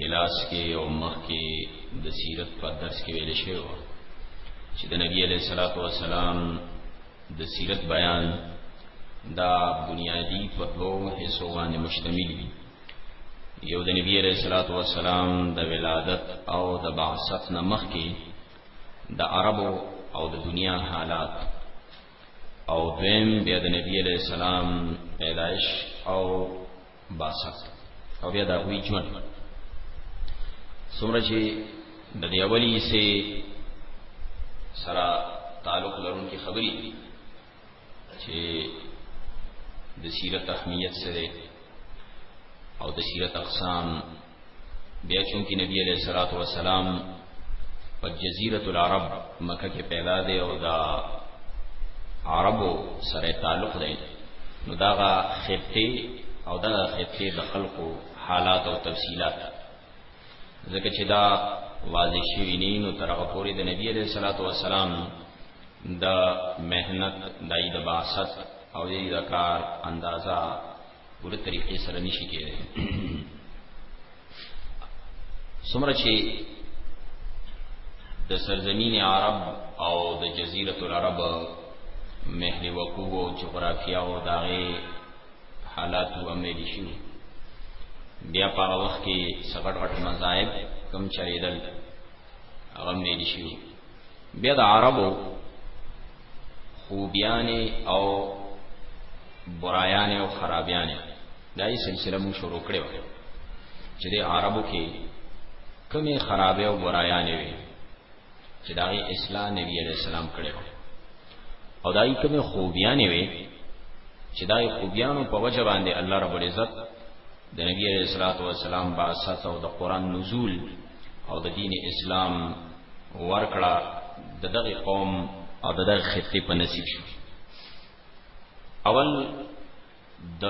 کلاس کې او مخ کې د سیرت په درس کې ویل شوی و چې د نبی علیه الصلاۃ والسلام د سیرت بیان دا بنیادی په دوو حصو باندې مشتمل دی یو د نبی علیه الصلاۃ والسلام د ولادت او د بعثت نه مخکې د عربو او د دنیا حالات او دویم بیا د نبی علیہ السلام پیدائش او باسط او بیا دا وی ژوند څومره چې د دې اولی سه سره تعلق لرونکي خبرې دي چې د سیرت اهمیت سره او د سیرت اقسام بیا چونکی نبی علیہ الصلوۃ والسلام په جزیره العرب مکه کې پیدا دی او دا عربو سره تعلق دی نو دا خطه او دا خطه د خلقو حالات او تفصيلات ځکه چې دا واضح شوی نه نو تر هغه پورې د نبی عليه الصلاه والسلام د مهنت دای د باست او دې د کار اندازا ګوره طریقې سره نشي کېدای څومره چې د سرزمین عرب او د جزیره العرب محل وقوع او جغرافیا او داغه حالات او امید شي بیا په وخت کې سغړ غټ مذاهب کم چریدل هغه مې شي بیا د عربو خوبیانې او برایانې او خرابیانې دا یې سلسله مو شروع کړې وه چې د عربو کې کمی خرابې او برایانې وي چې دا یې اسلام نبی علیہ السلام کړې وه او دا یې کمی خوبیانې وي چې دا یې خوبیانو په وجه باندې الله رب العزت د نبی علیہ الصلوۃ والسلام بعثت او د قران نزول او د دین اسلام ورکړه د دغه قوم او د دغه خطې په نصیب شو اول د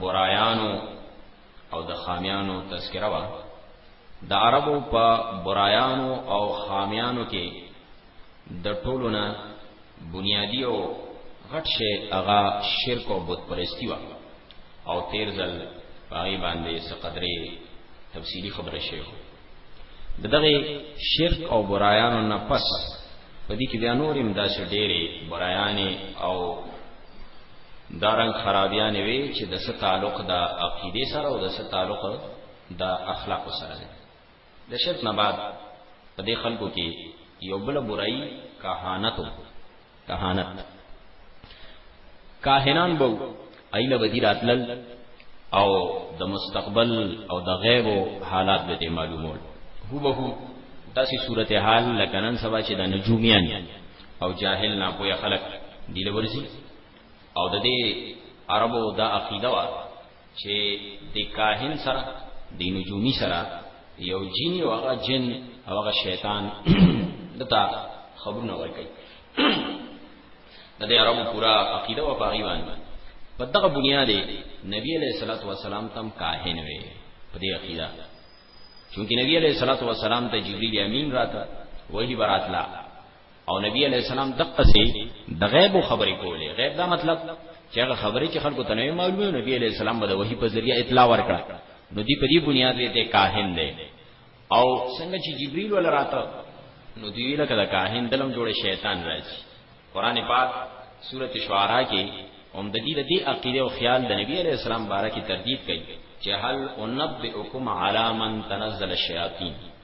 برایانو او د خامیانو تذکره وا د عربو په برایانو او خامیانو کې د ټولو نه بنیادی او غټ شی هغه شرک او بت پرستی و او تیر ځل پای باندې سقدرې تفصیلی خبره شوه د دغه شرک او برایانو نه پس په دې کې بیا نورم داسې ډېرې برایانې او دارنګ خرابیانې وي چې د څه تعلق د عقیده سره او د څه تعلق د اخلاق سره دی د شرک نه بعد په دې خلکو کې یو بل برای کاهانت کاهانت کاهنان بو ایله بدی راتلل او د مستقبل او د غیب حالات به معلومول هو به داسې صورتحال لکه نن سبا چې د نجومیان او جاهل نه پوهه خلک دی لورسي او د دې عربو دا عقیده وا چې د کاهن سره د نجومی سره یو جن او هغه جن او هغه شیطان دتا خبرونه ورکړي د دې عربو پورا عقیده او باغی باندې په دغه بنیاد نبی علیہ الصلوۃ والسلام تم کاهن وي په دې عقیده چونکی نبی علیہ الصلوۃ والسلام ته جبرئیل امین راته وਹੀ براتلا او نبی علی السلام دقه سي د غیب خبرې کولې غیب دا مطلب چې هغه خبرې چې خلکو ته نه معلومه نبی علی السلام به د وحي په ذریعہ اطلاع ورکړه نو دی په دې بنیاد دې کاهن دی او څنګه چې جبريل ول راته نو دی لکه د کاهن دلم جوړ شیطان راځي قران پاک سورته شعراء کې هم د دې د دې عقیده او خیال د نبی عليه السلام باره کې تردید کوي چې هل انبئکم علی من تنزل الشیاطین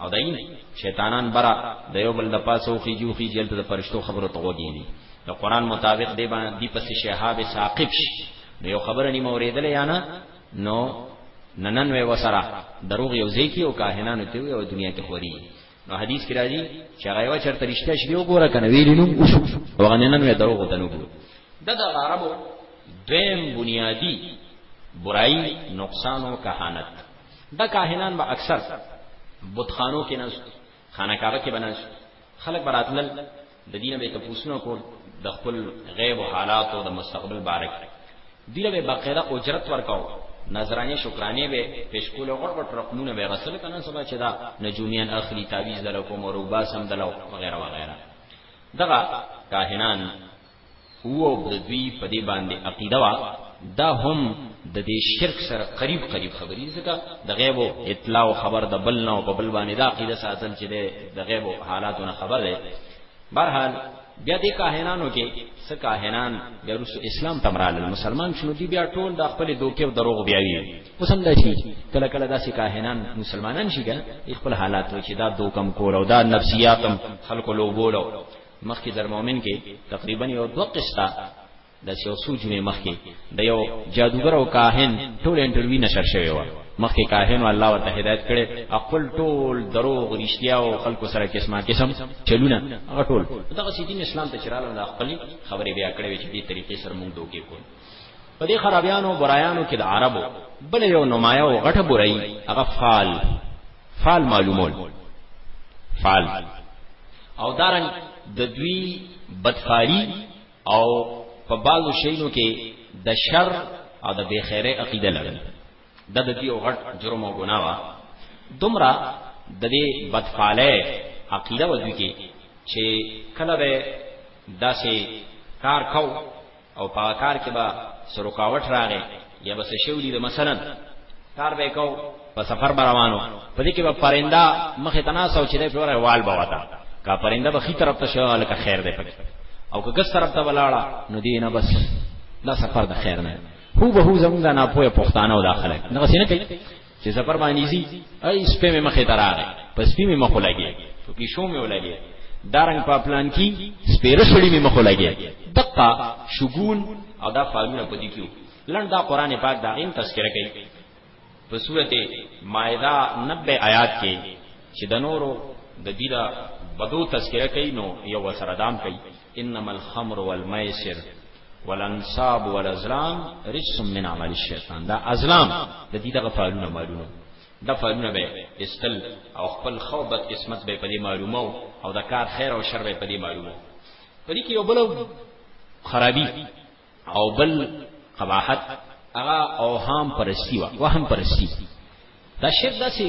او دای شیطانان برا د یو بل د پاسو خيجو خيجل ته د پرشتو خبرو ته وګی دي د قران مطابق دی باندې دی پس شهاب ثاقب شي نو یو خبره نیمه اوریدل یا نه نو ننن وی وسرا دروغ یو ځکی او کاهنانو ته یو دنیا کې خوري نو حدیث کې راځي چې هغه یو چرته رښتیا شي یو ګوره کنه ویلی نو اوس هغه ننن وی دروغ ته نو ګوره د د عربو دویم بنیادی برای نقصان او کهانت دا کاهنان به اکثر بتخانو کې ناست خانه کعبه کې بناس خلک براتلل د دینه به تاسو کول د خپل غیب او حالات او د مستقبل بارک دیله به باقاعده اجرت ورکاو نظرانه شکرانه به پښکول او غټ رقمونه به غسل کنه سبا چې دا نجومیان اخلي تعویز دلکو مروبا سم دلو وغیرہ وغیرہ دغه کاهنان وو او د دوی په دې باندې عقیده وه دا هم د دې شرک سره قریب قریب خبرې ځکه د غیب او اطلاع او خبر د بل نه او په بل باندې دا عقیده ساتل چې د غیب او حالاتو نه خبر دی برحال بیا د کاهنانو کې څه کاهنان بیا رسو اسلام تمرال مسلمان شنو دی بیا ټول د خپل دوکې او دروغ بیا وی اوس هم داسي کله کله داسي کاهنان مسلمانان شي ګره خپل حالات وي چې دا دوکم کول او دا نفسیاتم خلکو لوبولو مخکې در مؤمن کې تقریبا یو دوه قسطه د یو څو جمعې مخکې د یو جادوګر او کاهن ټول انټرویو نشر شوی و مخکې کاهن او الله ورته هدایت کړي خپل ټول دروغ رښتیا او خلکو سره قسمه قسم چلونه هغه ټول دغه سیدین اسلام ته چراله د خپل خبرې بیا کړې چې دې طریقې سره موږ دوکې کوو په دې خرابیانو برایانو کې د عربو بل یو نمایو غټه برای هغه فال فعل معلومول فعل او دارن د دوی بدفاری او په بعضو شینو کې د شر او د بخیره عقیده لرل د د دې غټ جرم او ګناه وا دومره د دې بدفعله عقیده ودی کې چې کله به داسې کار کو او په هغه کار کې به څه رکاوټ راغی یا به څه شوي د مثلا کار به کو په سفر به روانو په دې کې به پرنده مخې ته ناست او چې دی پرې وال به وته که پرنده به ښي طرف ته شو لکه خیر دی پکې او که ګس طرف ته ولاړه نو دی نه بس دا سفر د خیر نه هو به هو زمونږ نه پوهه پښتانه او داخله نه غسینه کوي چې زبر باندې زی ای سپې مې مخې تراغه پس سپې مې مخ لګي په کې شو مې ولګي دارنګ په پلان کې سپېره شړې مې مخ لګي دقه شګون او دا فالونه پدې کېو لړ دا قران پاک دا غیم تذکرہ کوي په سورته مائده 90 آیات کې چې د نورو د دې دا بدو تذکرہ کوي نو یو سره دام کوي انما الخمر والميسر والانصاب والازلام رجس من عمل الشیطان دا ازلام د دې دغه فعلونه معلومه دا فعلونه به استل او خپل خوبت قسمت به پدې معلومه او دا کار خیر او شر به پدې معلومه پدې کې یو بل خرابي او بل قباحت هغه اوهام پرستی وا وهم پرستی دا شرک داسې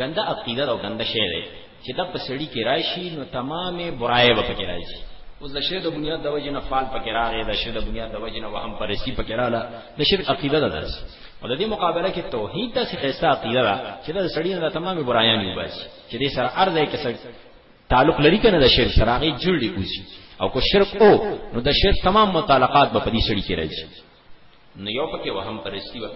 ګنده عقیده او ګنده شی دی چې دا په سړی کې راشي نو تمامه برایه به پکې راځي اوس د شرک د بنیاد د وجې نه فال پکې راغی د شرک د بنیاد د وجې نه وهم پرستی پکې رااله د شرک عقیده ده درس او د دې مقابله کې توحید داسې خسته عقیده ده چې دا سړی نه تمامه برایه نه وباسي چې دې سره ارزه یې کسر تعلق لري کنه د شرک سره هغه جوړ دی او کو شرک او نو د شرک تمام متعلقات به په دې سړی کې راځي نو یو پکې وهم پرستی و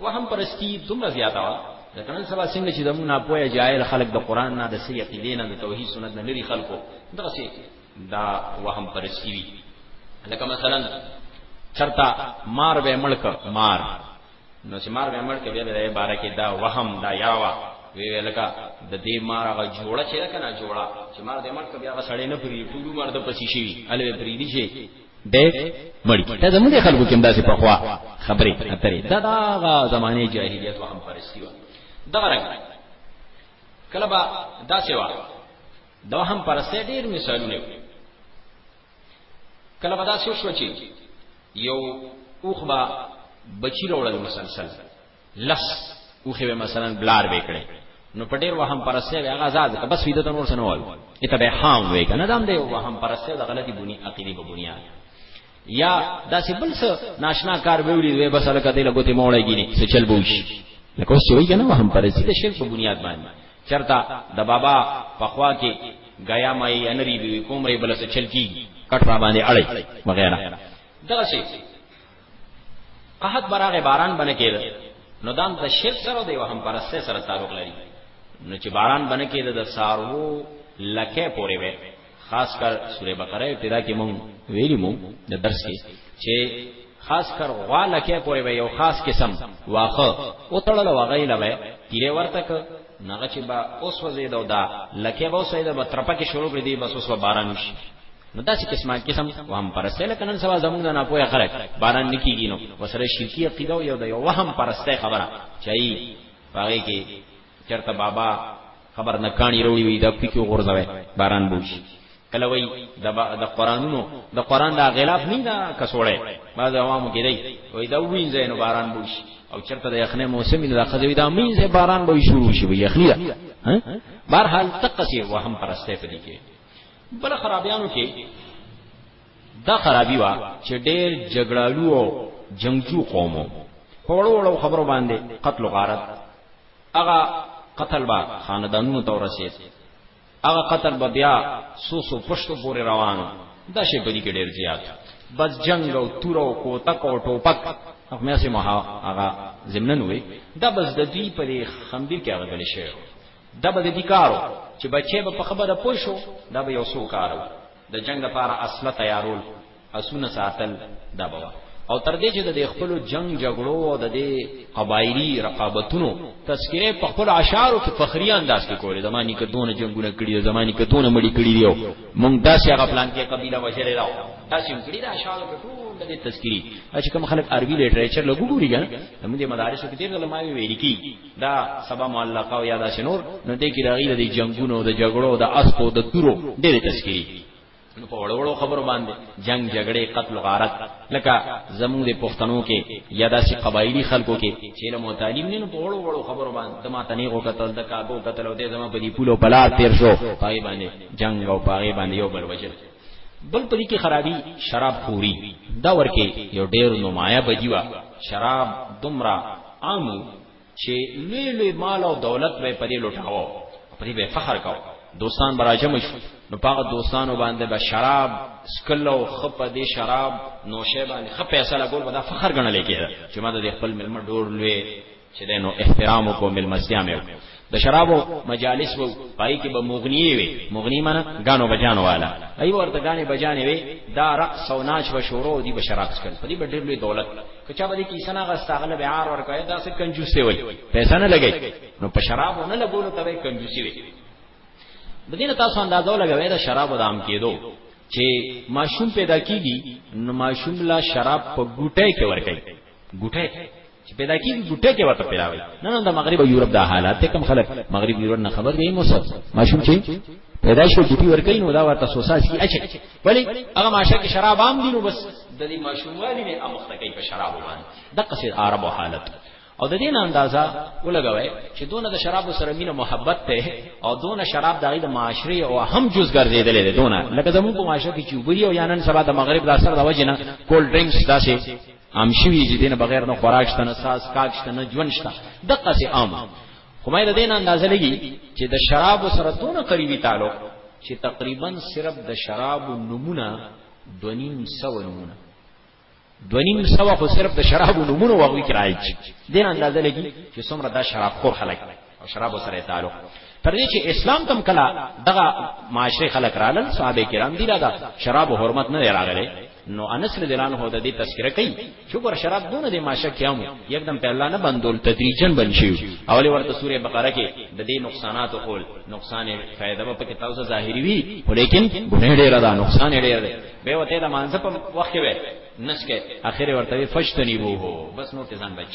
وهم پرستی دومره زیاته و د کنن سبا څنګه چې زموږ نه پوهه جاهل خلک د قران نه د سې عقیدې نه د توحید سنت نه لري خلکو دغه سي دا وهم پرستی وی لکه مثلا چرتا مار به ملک مار نو چې مار به ملک بیا به بارا کې دا وهم دا یاوا وی لکه د دې مار هغه جوړه چې کنه جوړه چې مار دې ملک بیا غسړې نه پری ټول مار د پسی شي الوی پری دي شي دی مړی دا زموږ د خلکو کې همداسې په خوا خبرې اترې دا دغه زمانه جاهلیت او هم پرستی و دغه رنګ کله به داسې و دا هم پرستی ډېر مثالونه وي کله به داسې وشو چې یو اوخ به بچی راوړل مسلسل لس اوخه به مثلا بلار وکړي نو په ډیر وهم پرسته به هغه آزاد که بس ویده نور سنو وایو اته به حام وی کنه دام دی وهم پرسته د غلطي بنی عقیدی په بنیاد یا داسې بل څه ناشنا کار به وړي وي بس الکه دی لګوتې موړی ګینه څه چل بوش لکه اوس وی کنه وهم پرسته د شرک په بنیاد باندې چرتا د بابا په خوا کې غیا مې انری به کوم ری بل څه چل کی کټ را باندې اړي وغیرہ دغه شی قحط براغه باران بنه کېده نو دام د شرک سره دی وهم پرسته سره تعلق لري نو چې باران بنه کېده د سارو لکه پورې وې خاص کر سوره بقره ابتدا کې مونږ ویلي مونږ د درس کې چې خاص کر غوا لکه پورې وې یو خاص قسم واخه او تړل وغی لوي تیرې ورته ک نغه چې با اوس وزید او دا لکه به اوسې د ترپه کې شروع کړې دي بس اوس باران شي نو داسې قسمه قسم وهم پرسته لکه نن سبا زمونږ نه پوهه خلک باران نکیږي نو وسره شرکی عقیده یو د یو وهم پرسته خبره چي پاره کې چرته بابا خبر نه کانی وروړي وي دا پکې غورځوي باران بوشي کله وای د د قرانونو د قران دا غلاف نه دا کسوړې بعض عوامو کې دی وای دا وینځه نو باران بوش او چرته د یخنې موسم نه دا خځوي دا مینځه باران به شروع شي یخنی ها بهر حال تقسی وهم پرسته پدې کې بل خرابیانو کې دا خرابي وا چې ډېر جګړالو او جنگجو قومو په وړو وړو خبرو باندې قتل او غارت هغه قتل با خاندانونو ته ورسید هغه قتل به بیا سو سو پښتو پورې روان دا شی په دې کې ډېر زیات بس جنگ او تور او کوتک او ټوپک هغه سه مها هغه زمنن وي دا بس د دې په خندې کې هغه غلې شوی دا به د دې کارو چې بچي به په خبره پوه شو دا به یو څو کارو د جنگ لپاره اصله تیارول اسونه ساتل دا به او تر دې چې د خپل جنگ جګړو او د دې قبایلی رقابتونو تذکره په خپل اشعارو کې فخری انداز کې کولې زمانی کې دونه جنگونه کړی زمانی کې دونه مړی کړی دیو مونږ داسې هغه پلان کې قبیله وشره راو داسې کړی دا اشعارو کې ټول د تذکری چې کوم خلک عربي لټریچر لګو ګوري ګان موږ د مدارسو کې ډېر علماء ویل کی دا سبا معلقه او یادا شنور نو دې کې راغلي د جنگونو د جګړو د اسپو د تورو ډېرې تشکیل نو په وړو وړو خبرو باندې جنگ جګړې قتل غارت لکه زموږ د پښتنو کې یا داسې قبایلی خلکو کې چې له متعلم نه په وړو وړو خبرو باندې د ماتنی او قتل د کابو قتل او د زمو په دی پولو بلار تیر شو پای باندې جنگ او پای باندې یو بل وجه بل پدې کې خرابي شراب خوري دا ورکه یو ډیر نمایه بدیوا شراب دمرا عامو چې لوی لوی مال او دولت به پدې لټاو پدې به فخر کاو دوستان براجم شو نو پاغه دوستانو باندې به شراب سکل او خپ دې شراب نوشه باندې خپ پیسې لګول به دا فخر غنل کېده چې ما د خپل ملمه ډور لوی چې دینو احترام کو ملمستیا مې د شرابو مجالس وو پای کې به مغنی وي مغنی معنی غانو بجانو والا ای ورته غانې بجانې وي دا رقص او ناچ و شروع دی به شراب څکل په دې ډېر لوی دولت کچا به دې کې سنا غستاغله به عار ورکوي دا څه کنجوس دی وي پیسې نه لګي نو په شرابو نه لګولو ته کنجوسی وي د دې تاسو اندازو لګوي دا شرابو دام کېدو چې ماشوم پیدا کیږي نو ماشوم لا شراب په ګټه کې ورکړي ګټه چې پیدا کیږي ګټه کې ورته پیدا وي نن هم د مغرب او یورپ دا حالات کم خلک مغرب یورپ نه خبر دی موسم ماشوم چې پیدا شو ګټي ورکې نو دا ورته سوساس کی اچي ولی هغه ماشه کې شراب عام دي نو بس د دې ماشوموالي نه امخته کوي په شراب باندې د قصې عربو حالت او د دې اندازا ولګوي چې دونه د شراب سره مینه محبت ته او دونه شراب د غي د معاشري او هم جز ګرځیدل دي دونه لکه زموږ په معاشره کې چې وبري او یانن سبا د مغرب د اثر د وجنه کولډ ډرینکس داسې عام شوی چې دینه بغیر نه خوراک شته نه ساز کاک شته نه ژوند شته دغه سي عام خو مې د دې نه اندازه لګي چې د شراب سره دونه قریبي تعلق چې تقریبا صرف د شراب نمونه دونیم سو نمونه دونیم سو خو صرف د شراب نمونه وغوي کرایچ دین اندازه لګي چې څومره دا شراب خور خلک او شراب سره تعلق تر دې چې اسلام تم کلا دغه معاشره خلق رالل صحابه کرام دی دا شراب حرمت نه راغله نو انس رضی الله عنه د دې تذکرہ کوي چې ګور شراب دونه د معاشره کیامو یکدم په الله نه بندول تدریجن بن شي او له ورته سوره بقره کې د دې نقصانات او قول نقصان فائدہ په کې تاسو ظاهری وي ولیکن ګنه ډیر ده نقصان ډیر ده به وته د مانځ په وخت کې نسکه اخر ورته فشتنی وو بس نو ته ځان بچ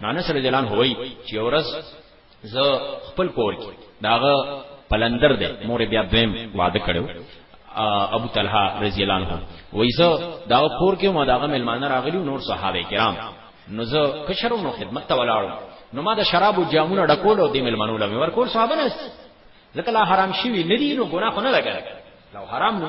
نانس رضی الله عنه وایي چې ورځ زه خپل کور کې داغه پلندر دی مور بیا دویم واده کړو ابو طلحه رضی الله عنه وایي زه دا کور کې ما داغه ملمانه راغلی نور صحابه کرام نو زه کشرو نو خدمت ته ولاړم نو ما د شراب او جامونو ډکول او د ملمنو لمه ورکول صحابه نه ځکه لا حرام شي نه دي نو ګناه خو نه لګل لو حرام نو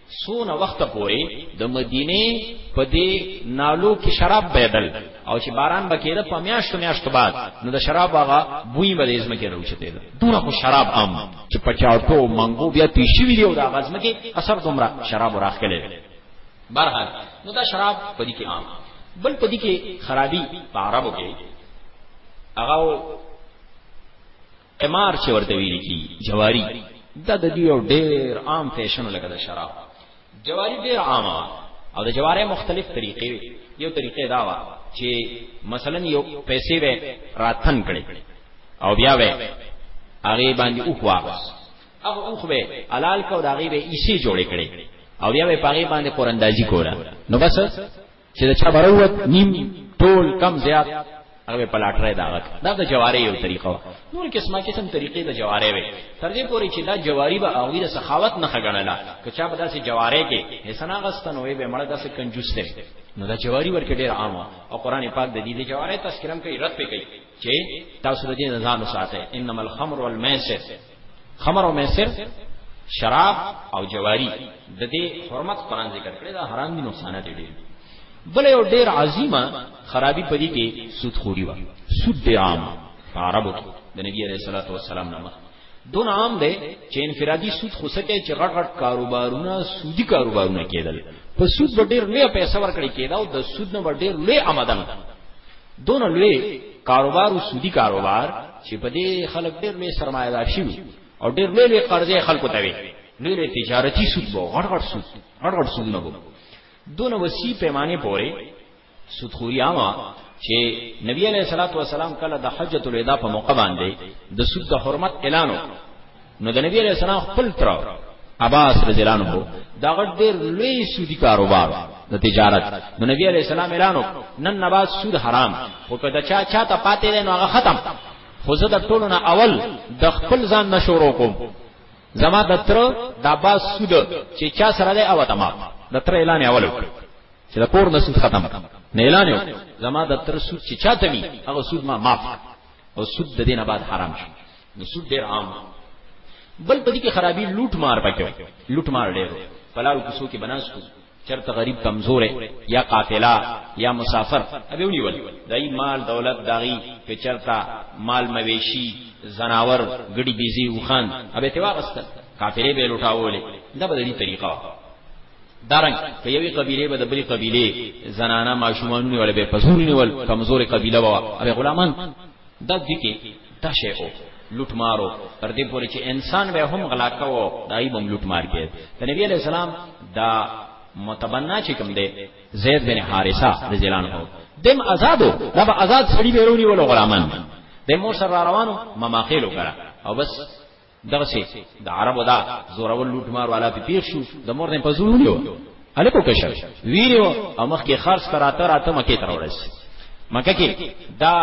سونه وخت پورې د مدینه په دې نالو کې شراب بيدل او چې باران بکیده په میاشتو میاشتو بعد نو د شراب هغه بوی به ازمه کې راوچته ده دوه خو شراب عام چې پچاټو منګو بیا تیشی ویلی او د غزمه کې اثر دومره شراب راخلې بهرحال نو دا شراب په دې کې عام بل په دې کې خرابي په عربو کې هغه قمار چې ورته ویل کی جواری دا د دې یو ډیر عام فیشن لګا د شراب جواری ډیر عامه او د جواره مختلف طریقې یو طریقې دا وا چې مثلا یو پیسې به راتن کړي او بیا به هغه باندې اوخ واغس هغه اوخ به حلال کو دا هغه به ایسی جوړې کړي او بیا به پاغي باندې قراندازي کوله نو بس چې د چا بروت نیم ټول کم زیات هغه په لاټرۍ دا غک دا د جواری یو طریقه و نور قسمه قسم طریقې د جواری وي تر دې پوري چې دا جواری به او د سخاوت نه خګړلا که چا به داسې جواری کې حسنا غستن وي به مړ داسې کنجوس دی نو دا جواری ورکه ډیر عام او قران پاک د دې جواری تذکرم کوي رد پې کوي چې تاسو د دې نه ځان وساتئ انما الخمر والميسر خمر او میسر شراب او جواری د دې حرمت قران ذکر کړی دا حرام دي نقصان دي ډېر بل یو ډېر عظیمه خرابي پدې کې سود خوري و سود ډېر عام عربو کې د نبی عليه الصلاه والسلام نامه دون عام دی چې انفرادي سود خو سکه چې غټ غټ کاروبارونه سودي کاروبارونه کېدل په سود به ډېر لوی پیسې ورکړي کېدا او د سود نه ډېر لوی آمدن دون لوی کاروبار او سودي کاروبار چې په دې خلک ډېر لوی سرمایدار شي او ډېر لوی لوی قرضې خلکو ته وي لوی لوی تجارتي سود وو غټ غټ سود غټ غټ سود نه وو دون وسی پیمانه پورې سودخوري عامه چې نبی علیہ الصلوۃ والسلام کله د حجۃ الوداع په موقع باندې د سود د حرمت اعلان نو د نبی علیہ السلام خپل تر عباس رضی الله عنه دا غټ ډیر لوی سودی کاروبار د تجارت نو نبی علیہ السلام اعلان نن نباز سود حرام خو که دا چا چا ته پاتې دی نو هغه ختم خو زه د ټولو نه اول د خپل ځان نشورو کوم زما د تر د عباس سود چې چا سره دی او تمام د تر اعلان اول وکړ چې د کور نه سود ختم نه اعلان یو زما د تر سود چې چاته می هغه سود ما معاف او سود د دینه بعد حرام شي نو سود ډیر عام بل پدې کې خرابي لوټ مار پکې لوټ مار ډیر پلاو کوسو کې بناستو چرته غریب کمزور یا قافلا یا مسافر ابه ونیول دای مال دولت داغي چې چرته مال مویشی زناور ګډي بيزي وخان ابه تیوا غستل قافلې به لوټاولې دا بدلی طریقه دارنګ په یوې قبیلې به د بلې قبیلې زنانه ماشومان نیول به په زور نیول کمزورې قبیله وه او غلامان د دې کې دا شی او لوټ مارو تر دې پورې چې انسان به هم غلا کوو دای بم لوټ مار کې د نبی علی السلام دا متبنا چې کوم دی زید بن حارثه رضی الله عنه دم آزادو دا به آزاد سړي بیرونی ول غلامان د مور سره روانو مماخیل وکړه او بس دغسې د عربو دا زورول لوټ مار والا په پیښ شو د مور نه پزول ونیو الکو کشر ویریو او مخ کې خرص تر اتر اته مکه تر ورس مکه کې دا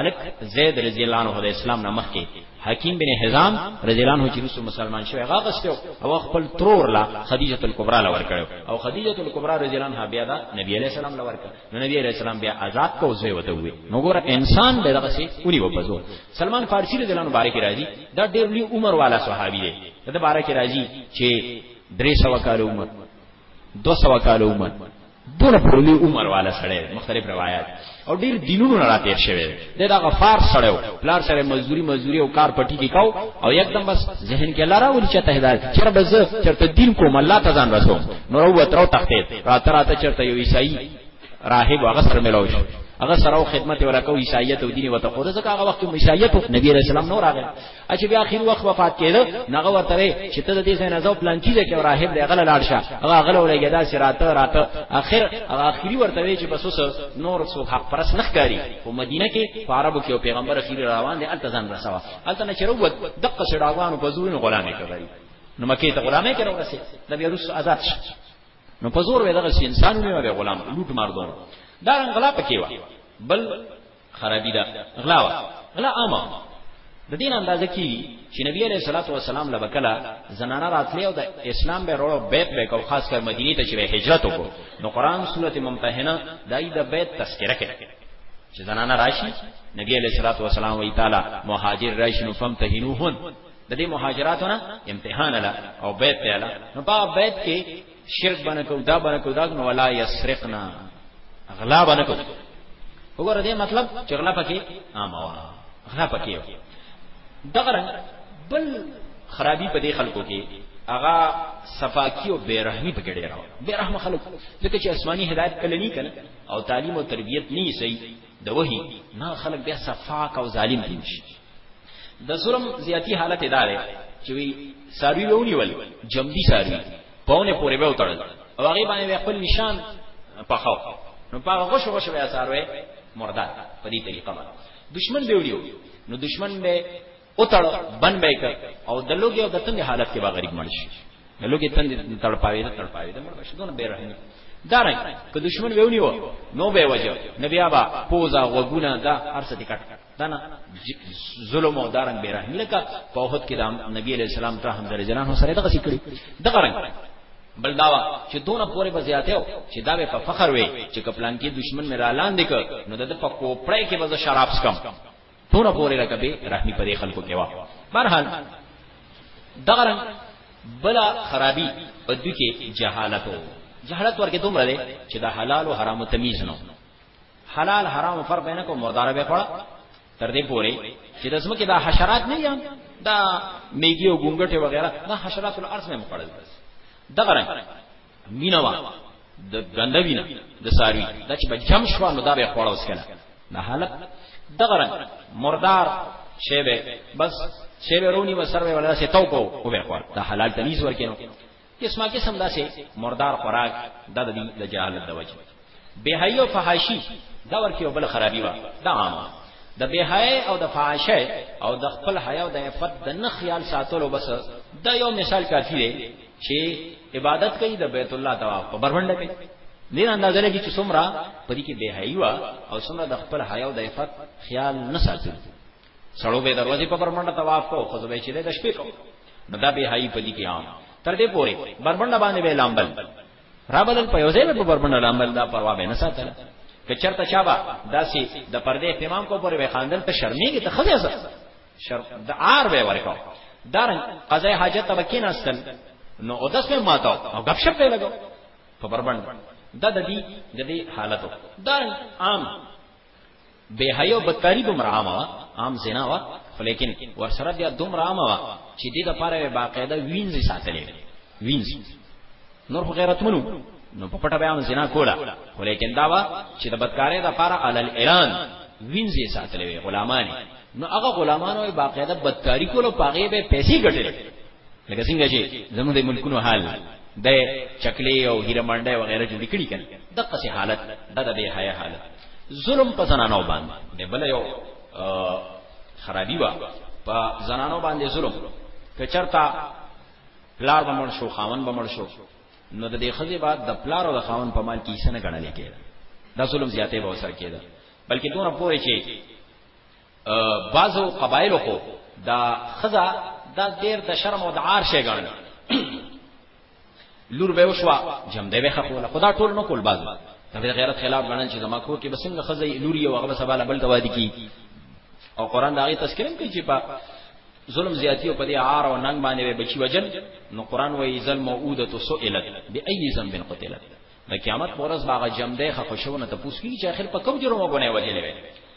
الک زید رضی الله عنه د اسلام نه مخ کې حکیم بن حزام رضی الله عنه چې رسول مسلمان شو هغه غستو او خپل ترور لا خدیجه الکبرى لا ورکړو او خدیجه الکبرى رضی الله عنها بیا دا نبی علیہ السلام لا ورکړ نو نبی علیہ السلام بیا آزاد کو زوی وته وي نو ګور انسان به دغه سي اونی وبزو سلمان فارسی رضی الله عنه بارک راضی دا ډېر لوی عمر والا صحابي دی د بارا کې راځي چې درې سو کال عمر دو سو کال عمر دونه په لوی عمر والا سره مختلف روایت او ډېر دینونو را تیر شوی دی دا غفار سره پلار سره مزدوري مزدوري او کار پټي کې کاو او یکدم بس ذهن کې لاره ولې چته هدايت چر بز چرته دین کوم الله تزان رسوم نو وروته تختې را تراته چرته یو عیسائی راهب هغه سره ملاو شو هغه سره خدمت ورکو عیسایت او دین وته خو ځکه هغه وخت عیسایت نبی رسول الله نور هغه چې بیا اخیر وخت وفات کېده نغه ورته چې ته د دې ځای نه ځو پلان چیزه کې راهب دی غل لاړ شه هغه غل ولګی دا سراته راته اخر هغه اخیری ورته چې بس اوس نور سو حق پرس نخ کاری په مدینه کې په عربو کې پیغمبر اخیر روان دی التزام رسوا الته نه چروت دقه شډاغانو په زورن غلامه کوي نو مکه ته غلامه کې راوسه نبی رسول آزاد شه نو په زور وې دغه شي انسان نه وي غلام لوټ مار دونه دا غلا پکې و بل خرابي دا غلا و غلا عامه د دین اندازه کی چې نبی علیہ الصلوۃ والسلام لبکلا زنانه راتلی او د اسلام به وروړو بیت به کو خاص کر مدینه ته چې هجرت وکړو نو قران سورته ممتحنه دای د بیت تذکرہ کړي چې زنانه راشي نبی علیہ الصلوۃ والسلام وی تعالی مهاجر راشي نو فهم تهینوهن د دې مهاجراتو نه امتحان لا او بیت ته لا نو په بیت کې شرک باندې کو دا باندې کو دا نو ولا یسرقنا غلا باندې کو وګوره دې مطلب چې غلا پکې عام وا غلا پکې دغره بل خرابي په دې خلکو کې اغا صفاکی او بیرحمی په ګډه راو بیرحم خلک ځکه چې آسماني هدایت کله نه کنه او تعلیم او تربیت نه صحیح د وਹੀ نه خلک بیا صفاک او ظالم دي د ظلم زیاتی حالت دا دی چې وی ساروی به ونیول جمدی ساروی پهونه پورې به وتړل او هغه باندې خپل نشان پخاو نو په غوښ غوښ به ساروی مردار په دې طریقه باندې دشمن به ونیو نو دشمن به وتړ بن به کړ او د لوګي او د تند حالت کې به غریب مړ شي د لوګي تند تړپاوي ده تړپاوي ده مړ شي دونه بیرحمي دارنګ که دشمن ویونی و نو به وجه نبی ابا پوزا وګونه دا ارسه دکټ دا نه ظلم او دارنګ بیرحمی لکه په وخت کې د نبی علی السلام ته هم درې جنان سره دغه سکړي دغه رنګ بل داوا چې دونه پورې بزیاته او چې دا په فخر وي چې کپلان کې دشمن مې را لاندې ک نو د په کوپړې کې بز شراب سکم دونه پورې لکه به رحمی پرې خلکو کې وا برحال دغه رنګ بلا خرابي په دې کې جهالت او جهالت ورکه دومره ده چې دا حلال او حرام تمیز نه حلال حرام فرق نه کو مردار به خړه تر دې پوري چې د سمکه دا حشرات نه یم دا میګي او ګونګټه وغیرہ دا حشرات الارض مې مخړل بس دغه رنګ مینوا د غندوینه د ساروی د چې بجم شو نو دا به خړه اوس کنه نه حالت دغه رنګ مردار شیبه بس شیبه رونی و سروي ولا سي توکو او به خړه دا حلال تمیز ورکینو قسمه قسم داسې مردار خوراک دا د دې د جهالت د وجه بهایي او فحاشي دا ورکه یو بل خرابي و دا عامه د بهایي او د فحاشي او د خپل حیا او د عفت د نه خیال ساتلو بس دا یو مثال کافی دی چې عبادت کوي د بیت الله طواف په بربند کوي دین اندازه لګي چې څومره پدې کې بهایي و او څومره د خپل حیا او د عفت خیال نه ساتي سړو به دروازې په برمنډه طواف کو خو زبې چې د شپې کو نو دا به هاي په دې کې عام تر دې پورې برمنډه باندې به لامبل را بدل په یوځای په برمنډه لامبل دا پروا به نه ساتل که چرته شابه داسي د پردې اهتمام کو پورې به خاندل ته شرمېږي ته خځه سره شر د آر به ورکو دارن قضای حاجت تبکین استل نو او داس په ماتاو او غب شپ به لګاو په بربند دا د دې د دې حالتو دارن عام بے حیا او بدکاری دومره عامه وه عام زنا وه خو لیکن ورسره بیا دومره عامه وه چې دې د پاره باقاعده وینز ساتلې وینز نور خو غیرتمنو نو په پټه بیا زنا کوله خو لیکن دا وه چې د بدکارۍ د پاره علل اعلان وینز ساتلې غلامان نو هغه غلامانو باقاعده بدکاری کوله پاغه به پیسې ګټلې لکه څنګه چې زموږ د ملکونو حال د چکلې او هیره منډه وغیرہ جوړی کړي کنه دغه سي حالت د د بے حیا حالت ظلم په زنانو باندې بل یو خرابي وا په زنانو باندې ظلم کچرتا پلار بمړ شو خاون بمړ شو نو د دې خزي بعد د پلار او د خاون په مال کې څه نه غړل کېږي دا ظلم زیاتې به وسر کېده بلکې دونه پوهه چې بعضو قبایلو خو دا خزا دا ډیر د شرم او د عار شي ګڼل لور به وشوا جمع دی به خپل خدا ټول نو کول باز دا به غیرت خلاف ګڼل چې زما کور کې بسنګ خزه لور یو هغه سباله بل توادی کی او قران دا غي تذکرم کوي چې په ظلم زیاتی او په دې عار او ننګ باندې بچي وجل نو قران وایي ظلم موعوده سئلت بأي ذنب قتلت د قیامت پر ورځ هغه جمع دی خپل شونه ته پوښتنه چې اخر په کوم جرم وګونه وجلې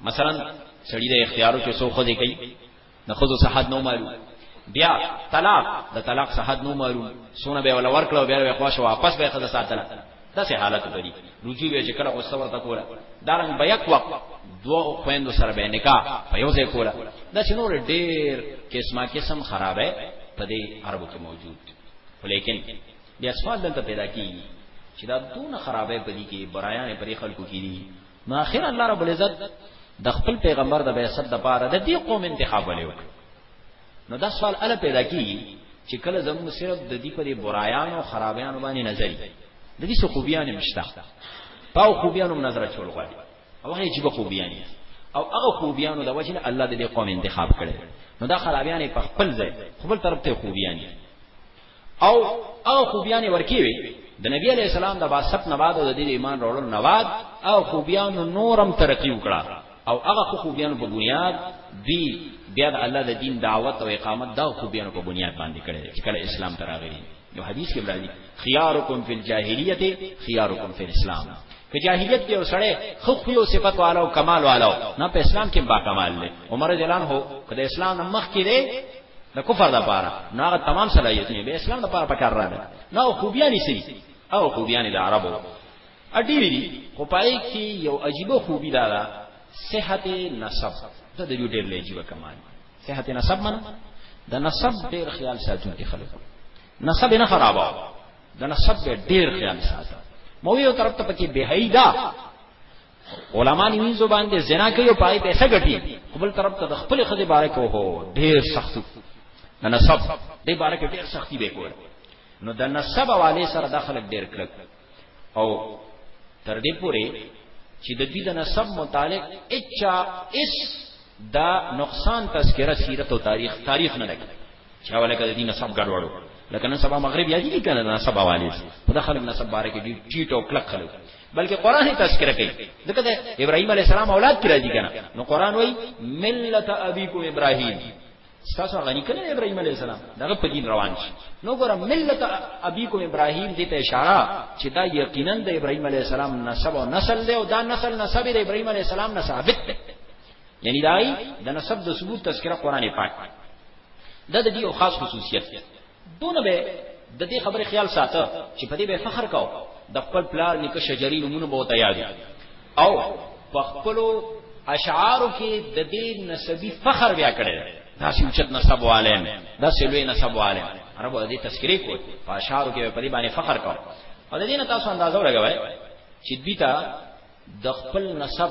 مثلا سړی د اختیارو کې سو خو دې کوي د خود صحت نو معلوم بیا طلاق د طلاق صحت نو معلوم سونه به ول ورکړو بیا به خواش واپس به خد ساتل داسې حالت بری رجوع به چې کله غوسه ورته کوله دارنګ به یک وخت دوه خويندو سره به نکاح په یو ځای کوله دا چې نور ډېر قسمه قسم خرابه په دې عربو کې موجود ولیکن بیا سوال دلته پیدا کیږي چې دا دونه خرابې په دې کې برایانې پرې خلکو کې دي نو اخر الله رب العزت د خپل پیغمبر د بعثت د پاره د دې قوم انتخاب ولې وکړ نو دا سوال اله پیدا کی چې کله زموږ صرف د دې پرې برایان او خرابیان باندې نظر د دې څه خوبیان مشته پاو خوبیانو نظر چول غواړي او هغه چې به خوبیان او هغه خوبیانو د وجه الله د دې قوم انتخاب کړي نو دا خرابیان په خپل ځای خپل طرف ته خوبیان او هغه خوبيانې ورکی وي د نبی علی السلام د بعثت نه بعد او د دې ایمان راوړل نه بعد او خوبيانو نورم ترقی وکړه او هغه خوبيانو په بنیاد دی بیا د الله د دین دعوت او اقامت دا خوبيانو په بنیاد باندې کړي چې کله اسلام تراغلی یو حدیث کې راځي خيارکم فی الجاهلیت خيارکم فی الاسلام که جاهلیت کې وسړې خو خو یو صفات والا او کمال والا نه په اسلام کې با کمال دی عمر جلان هو کله اسلام مخ کې دی د کفر د پاره نو هغه تمام صلاحیتونه به اسلام د پاره پکار راغله نو خوبیانی سي او خوبیانی د عربو اډیری دي خو پای کې یو عجیب خوبی دا ده صحت نسب دا د یو ډېر لږی کمال صحت نسب من د نسب ډېر خیال ساتونکي خلک نسب نه خراباو د نسب به ډیر خیال ساته مو یو طرف ته پکې بهایي دا علما نیوی زبان دې زنا کوي او پای پیسې ګټي خپل طرف ته د خپل خدای باره کو هو ډیر سخت د نسب دې باره کې ډیر سختی به کوي نو د نسب والے سره داخله ډیر کړک او تر دې پورې چې د دې د نسب متعلق اچا اس دا نقصان تذکرہ سیرت او تاریخ تاریخ نه لګي چا ولکه د دې نسب ګډوډو لکه نن سبا مغرب یادی دي کنه نن سبا والي خدا خلک نسب باره کې ډیر ټیټ او کلک خلک بلکې قران هی تذکرہ کوي ځکه د ابراهیم علی السلام اولاد کې راځي کنه نو قران وای ملت ابيکم ابراهیم تاسو غنی کنه ابراهیم علی السلام دغه په دین روان شي نو ګوره ملت ابيکم ابراهیم دې ته اشاره چې دا یقینا د ابراهیم علی السلام نسب او نسل دی او دا نسل نسب د ابراهیم علی السلام نه ثابت دی یعنی دای د نسب د ثبوت تذکرہ قران پاک دا د دې او خاص خصوصیت دونه به د دې خبره خیال ساته چې په دې به فخر کاو د خپل پلار نیکه شجری نمونه به وتا یاد او په خپل اشعارو کې د دې نسبی فخر بیا کړی دا چې اوچت نسب والین دا چې لوی نسب والین عربو د دې تذکرې کو په اشعارو کې په دې باندې فخر کاو او د دې نه تاسو اندازو لګوي چې دوی ته د خپل نسب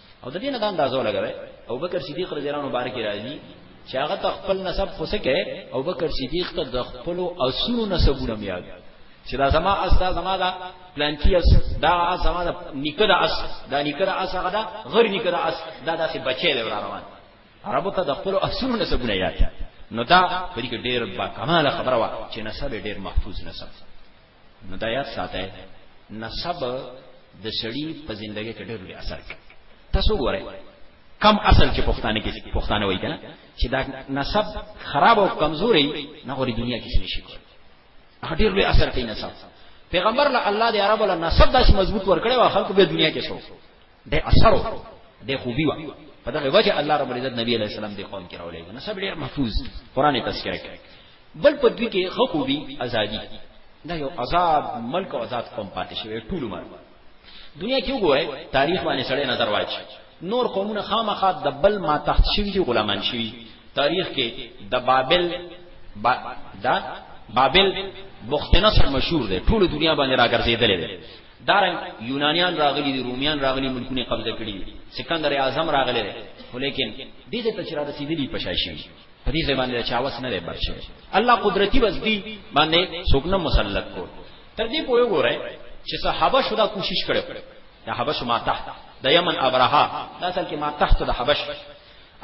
او د دې نه دا اندازه ولګوي او بکر صدیق رضی الله عنه مبارک راځي چې هغه ته خپل نسب خوسکه او بکر صدیق ته د خپل اسونو نسبونه میاد چې دا زما اس دا زما دا پلانکی اس دا اس زما دا نیکه دا اس دا نیکه دا اس هغه دا غیر نیکه دا اس دا داسې بچی دی روان عربو ته د خپل اسونو نسبونه یاد نو دا پرې ډېر با کمال خبره وا چې نسب ډېر محفوظ نسب نو دا یاد ساته نسب د سړی په ژوندۍ کې ډېر لوی اثر کوي تاسو ګورئ کم اصل چې پښتانه کې پښتانه وایي کنه چې دا نسب خراب او کمزوري نه غوري دنیا کې نشي کوي هغه ډېر لوی اثر کوي نسب پیغمبر له الله دی عرب له نسب داسې مضبوط ورکړي وا خلکو به دنیا کې شو د اثر د خوبي وا په دغه وجه الله رب العزت نبی علیہ السلام د قوم کې راولې نه سب ډیر محفوظ قران تذکرہ کوي بل په دوی کې خو خوبي ازادي دا یو آزاد ملک او آزاد قوم پاتې شوی ټول عمر دنیا کې وګورئ تاریخ باندې سړی نظر واچ نور قومونه خامخا د بل ما تحت شوی دي غلامان شوی تاریخ کې د بابل با دا بابل بخت نصر مشهور دی ټول دنیا باندې راګرځیدل دی دارنګ یونانیان راغلي دي رومیان راغلي ملکونه قبضه کړي دي سکندر اعظم راغلی دی خو لیکن دې ځای ته چې را رسېدلي په شا شوي په دې ځای باندې چا وس نه دی بر شوی الله قدرتي بس دي باندې څوک نه مسلط کړ تر دې پوه وګورئ چې صحابه شو دا کوشش کړو د حبش ما تحت د یمن ابرها دا اصل کې ما تحت د حبش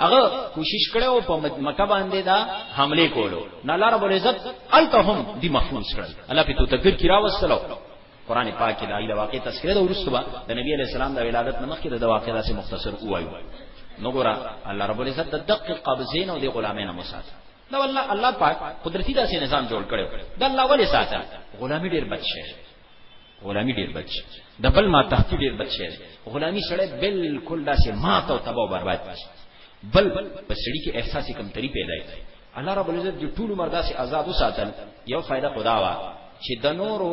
هغه کوشش کړو په مکه باندې دا حمله کولو نه لار بل عزت التهم دی محفوظ کړل الله په تو تکبیر کی راوستلو قران پاک کې د واقع تذکرې د ورستو با د نبی علی السلام د ولادت نه مخکې د واقع داسې مختصر وایو نو ګورا الله رب العزت د دق قبضین او د غلامین مسات دا والله الله پاک قدرتی داسې نظام جوړ کړو دا الله ولې ساته غلامی ډیر بد شي غلامی ډیر بد شي د بل ما تحتی ډیر بد شي غلامی سره بالکل داسې مات او تباہ برباد شي بل په سړی کې احساسي کمتري پیدا کیږي الله رب العزت دې ټول عمر داسې آزاد وساتل یو فائدہ خدا وا چې د نورو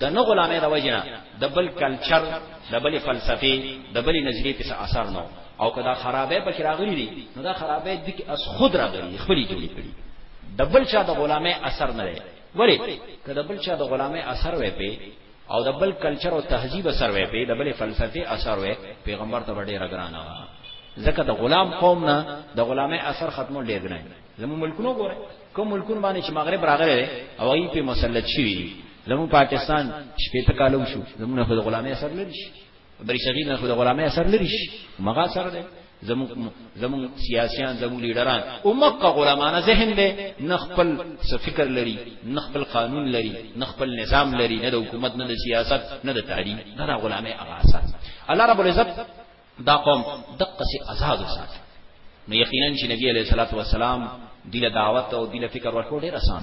د نه غلامه د وجنه د بل کلچر د بل فلسفي د بل نظریه په اثر نه او کدا خرابې پکې راغلي دي نو دا خرابې د کې اس خود راغلي خپل جوړې کړي د بل چا د غلامه اثر نه لري ولی کدا بل چا د غلامه اثر وې په او د بل کلچر او تهذیب اثر وی پی د بل فلسفی اثر وی پیغمبر ته به ډیره ګرانه وه ځکه د غلام قوم نه د غلامه اثر ختمول ډیر ګران زمو ملکونو ګوره کوم ملکونه باندې چې مغرب راغلی او ای په مسلط شوی زمو پاکستان شپې ته کالو شو زمو نه د غلامه اثر لري شي بری صغیر نه د غلامه اثر لري شي مغا سره ده زمون زمون سیاسيان زمون لیډران او مکه غلامانه ذهن دی نه خپل فکر لري نه خپل قانون لري نه خپل نظام لري نه د حکومت نه د سیاست نه د تعلیم نه د غلامه اغاسه الله رب العزت دا قوم دقه سي آزاد وسات نو یقینا چې نبی عليه الصلاه والسلام دله دعوت او دله فکر ورکړ ډیر آسان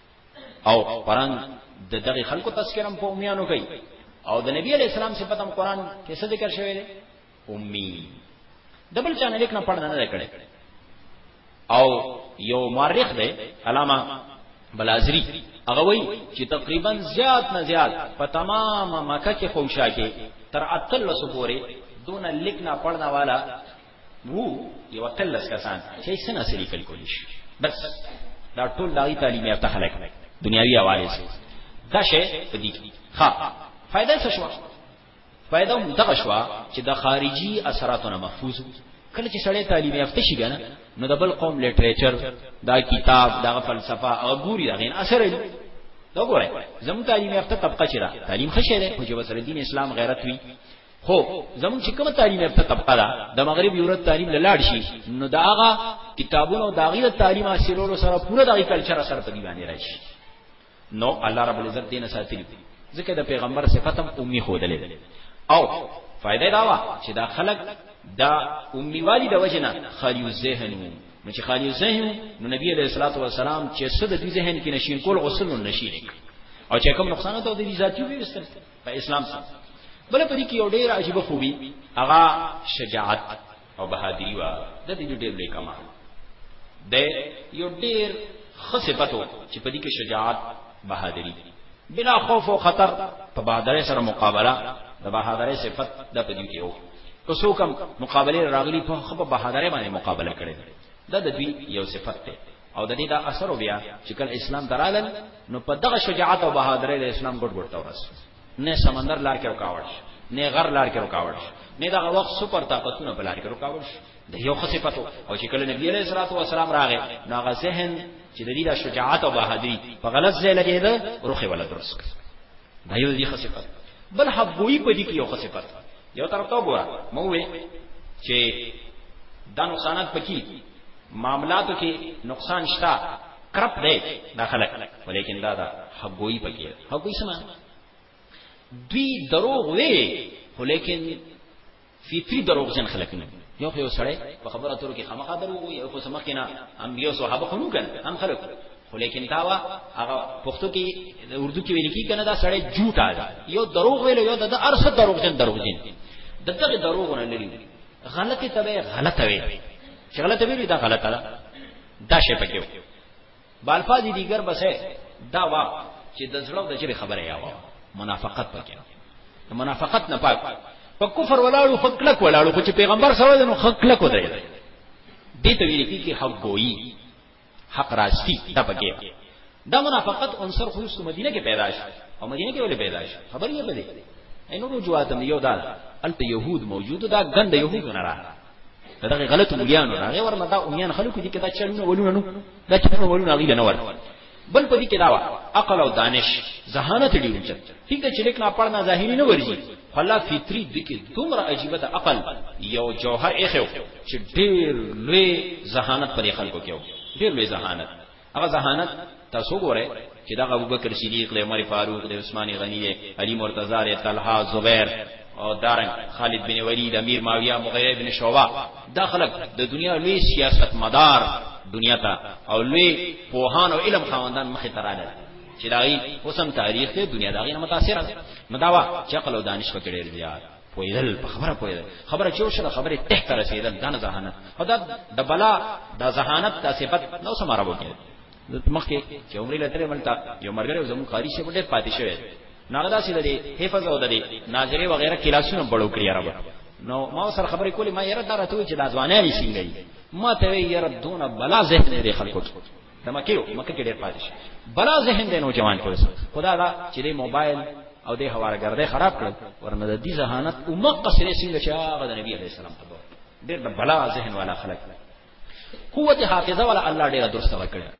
او قران د دغه خلکو تذکرہ په امیانو کوي او د نبی علی السلام صفت هم قران کې څه ذکر شوی دی امي دبل چا نه لیک نه پڑھنا نه کړي او یو مورخ دی علامه بلازری هغه وای چې تقریبا زیات نه زیات په تمامه مکه کې خوشا کې تر اتل سو پورې دون لیکنا پڑھنا والا وو یو اتلس کسان چې څه نه سړي کول کولی شي بس دا ټول دغه تعلیم یافته خلک دنیاوی حواله سره دا شی په دې کې ها فائدہ څه شو فائدہ هم دغه شو چې د خارجي اثراتونو محفوظ کله چې سړی تعلیم یافته شي کنه نو د بل قوم لټریچر دا کتاب دا فلسفه او ګوري دا غین اثر دا ګوره زموږ تعلیم یافته طبقه چې را تعلیم خشه ده خو چې وسره دین اسلام غیرت وی خو زمون چې کومه تعلیم یافته طبقه ده د مغرب یورت تعلیم لاړ شي نو دا هغه کتابونو دا غیره تعلیم حاصلولو سره پوره دغه کلچر سره په دی باندې راشي نو الله رب العزت دینه ساتلی ځکه د پیغمبر صفاتم امي خودلې او فائدہ دا وا چې دا خلق دا امي والی د وجنه خالي ذهن نو چې خالي ذهن نو نبی عليه الصلاه والسلام چې صد دې ذهن کې نشین کول غسل نشین او چې کوم نقصان ته دې ذاتي وي وستل په اسلام سره بل په دې کې یو ډیر عجیب خوبي هغه شجاعت او بهادری وا د دې ډیر لوی کمال د یو ډیر خصيبتو چې په دې کې شجاعت بهادری بلا خوف او خطر په بهادرۍ سره مقابله د بهادرۍ صفت د په دې کې یو کوسو کم مقابله راغلی په خپل بهادرۍ باندې مقابله کړي دا د دوی یو صفت ده او د دې دا اثر بیا چې کله اسلام درالل نو په دغه شجاعت او بهادرۍ د اسلام ګډ ګډ تورس نه سمندر لار کې رکاوټ نه غر لار کې رکاوټ نه دغه وخت سپر طاقتونه بلار کې رکاوټ د یو خصه پتو او چې کله نبی علیہ الصلوۃ والسلام راغی نو هغه ذهن چې د دې د شجاعت او بهادری په غلط ځای لګیده روخه ولا درس کړ دا یو ځي خصيفت بل حبوي په دې کې یو خصيفت یو طرف ته وګوره مو وې چې دا نقصانات پکې معاملاتو کې نقصان شتا کرپ دی دا خلک ولیکن دا دا حبوي پکې حبوي سمه دوی دروغ وې ولیکن فطری دروغجن خلک نه یو خو سړی په خبره اترو کې خامخا درو وي او خو سمخ کنه انبیو صحابه خو نو کنه هم خلک خو لیکن دا وا هغه پښتو کې اردو کې ویل کی کنه دا سړی جوټ آده یو دروغ ویل یو د ارسه دروغجن دروغجن دغه دروغ نه لري غلطه تبه غلطه وي چې غلطه وي دا غلطه ده دا شی پکې بالفاظ دیګر بسه دا وا چې د زړه د چیرې خبره یاوه منافقت پکې د منافقت نه پاک په کفر ولاړو خو کلک ولاړو خو چې پیغمبر سره دنو خو کلک ودرې دې ته ویل کیږي حق گوئی حق راستی دا پکې دا منافقت عنصر خو په مدینه کې پیدا شو او مدینه کې ولې پیدا شو خبر یې بده اینو رجوعات یو دا الته يهود موجود دا ګند يهود نه را دغه غلط مليانو هغه ورنه دا اومیان خلکو دي کدا چلونه ولونه نو دا چلونه ولونه غیله نه ور بل پدې کې دا وا عقل او دانش ذهانت ډیر اوچت ٹھیک ده چې لیک نه پړنا ظاهري نه ورځي فلا فطری د کې دومره عجیب ده عقل یو جوهر اخیو چې ډیر لوی ذهانت پر خلکو کې ډیر لوی ذهانت هغه ذهانت تاسو ګورئ چې دغه ابوبکر صدیق دی عمر فاروق دی عثمان غنی دی علی مرتضی دی طلحه زبیر او دارنګ خالد بن ولید امیر معاویه مغیره ابن شعبه دا خلک د دنیا لوی سیاست مدار دنیا ته او لوی پوهان او علم خواندان مخه تراله چې داغي اوسم تاریخ ته دنیا داغي نه متاثر نه دا وا چې عقل او دانش پکې ډېر زیات پویدل په خبره پویدل خبره چې وشله خبره ته ته رسیدل دا نه ذهانت او دا د بلا د ذهانت د صفت نو سماره وکړي مخکې چې عمرې لته ملتا یو مرګره زمو قاری شه ډېر پاتې شوی ناغه داسې د حفظ او د ناظرې وغیرہ کلاسونو بړو کړی عرب نو ما سره خبرې کولې ما یره دا راته چې د ځوانانې شي ما ته یې یره دونه بلا ذهن دې خلکو د مکه او مکه کې ډېر پاتې شي بلا ذهن دی نوجوان کې اوس خدا دا چې د موبایل او د حواله ګرځي خراب کړ ورنه د دې ذهانت او مقه سره څنګه چې هغه د نبی عليه السلام په ډېر د بلا ذهن والا خلک قوت حافظه ولا الله ډېر درسته وکړي